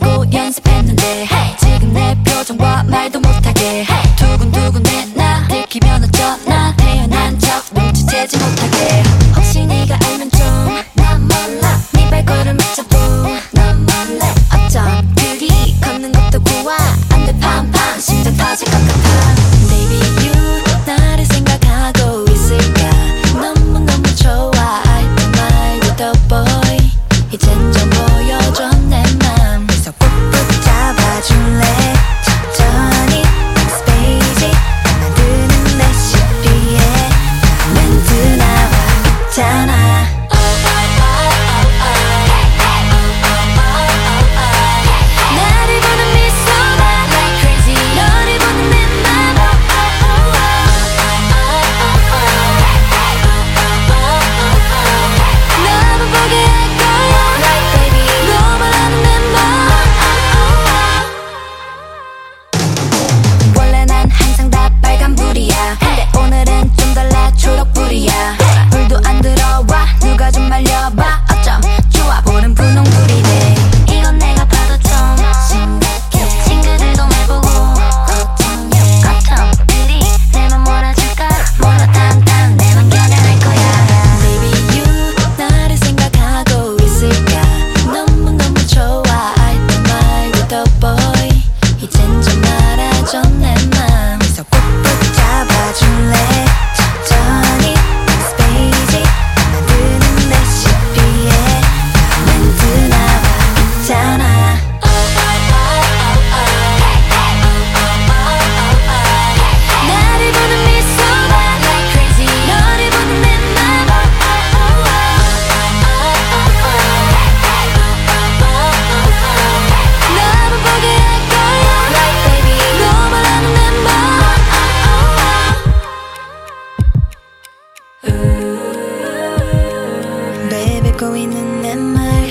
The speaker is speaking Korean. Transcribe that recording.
아니고 연습했는데 hey! 지금 내 표정과 말도 못하게 hey! 두근두근 해나 들키면 어쩌나 태어난 척 눈치채지 못하게 going in that mind